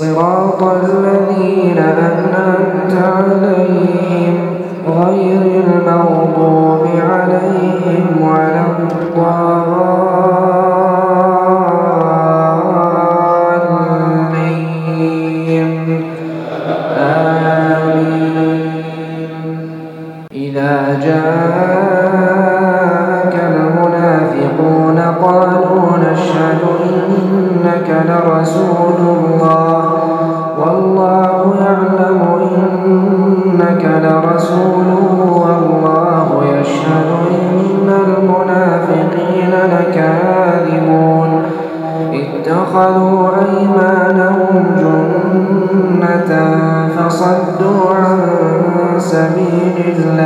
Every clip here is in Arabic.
صراط الذين أنعمت عليهم غير المغضوب عليهم ولا الضالين. آمين. إذا جاءك إنك لرسول الله. والله يعلم إنك لرسوله والله يشهد إن المنافقين لكاذبون. اتخذوا أيمانهم جنة فصدوا عن سبيل الله.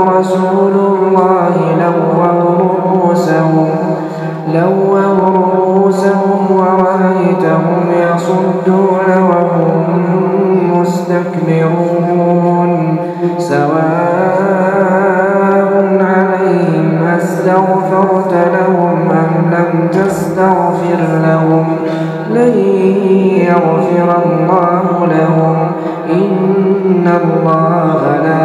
رسول الله لووا رؤوسهم لووا رؤوسهم ورأيتهم يصدون وهم مستكبرون. سواء عليهم أستغفرت لهم أم لم تستغفر لهم لن يغفر الله لهم. إن الله لا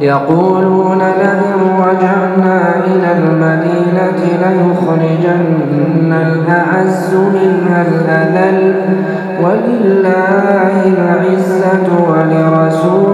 يقولون لئن رجعنا إلى المدينة ليخرجن الأعز منها الأذل. ولله العزة ولرسوله